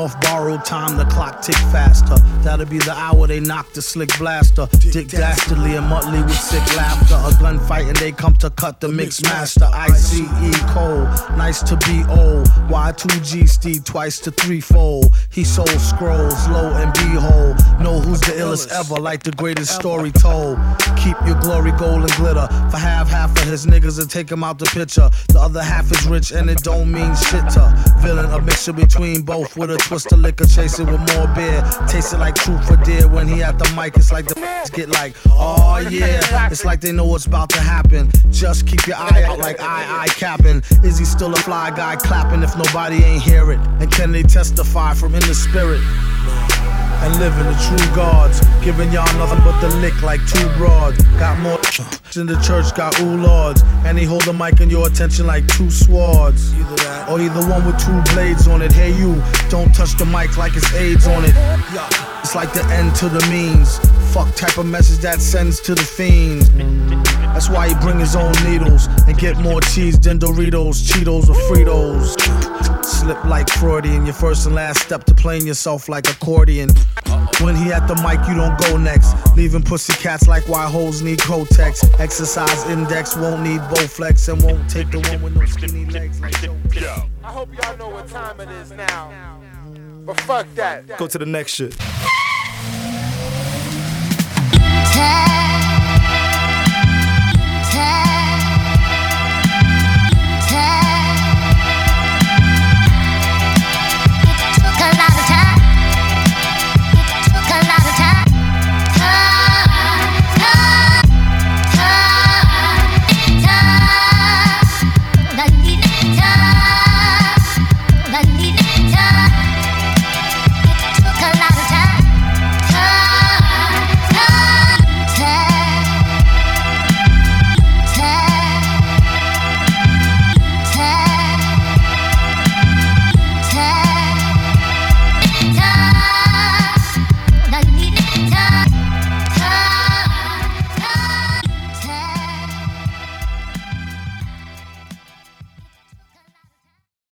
Off borrowed time, the clock tick faster. That'll be the hour they knock the slick blaster. Dick Dastardly and Muttley with sick laughter. A gunfight and they come to cut the mix master. ICE Cole, nice to be old. Y2G Steve twice to threefold. He sold scrolls, low and behold. Who's the illest ever, like the greatest story told. Keep your glory gold and glitter. For half, half of his niggas and take him out the picture. The other half is rich and it don't mean shit to. Villain, a mixture between both with a twist of liquor, chasing with more beer. Taste it like truth for dear when he at the mic. It's like the get like, oh yeah. It's like they know what's about to happen. Just keep your eye out like I, I capping. Is he still a fly guy clapping if nobody ain't hear it? And can they testify from in the spirit? And living the true gods. Giving y'all nothing but the lick like two broads. Got more in the church, got ooh lords. And he hold the mic in your attention like two swords. Either that, or either one with two blades on it. Hey, you, don't touch the mic like it's AIDS on it. It's like the end to the means. Fuck type of message that sends to the fiends. That's why he bring his own needles and get more cheese than Doritos, Cheetos, or Fritos. Slip like Freudian, your first and last step to playing yourself like accordion. When he at the mic, you don't go next. Leaving pussy cats like why hoes need Kotex. Exercise index won't need Bowflex and won't take the one with no skinny legs like Joe. I hope y'all know what time it is now. But fuck that. Go to the next shit. Time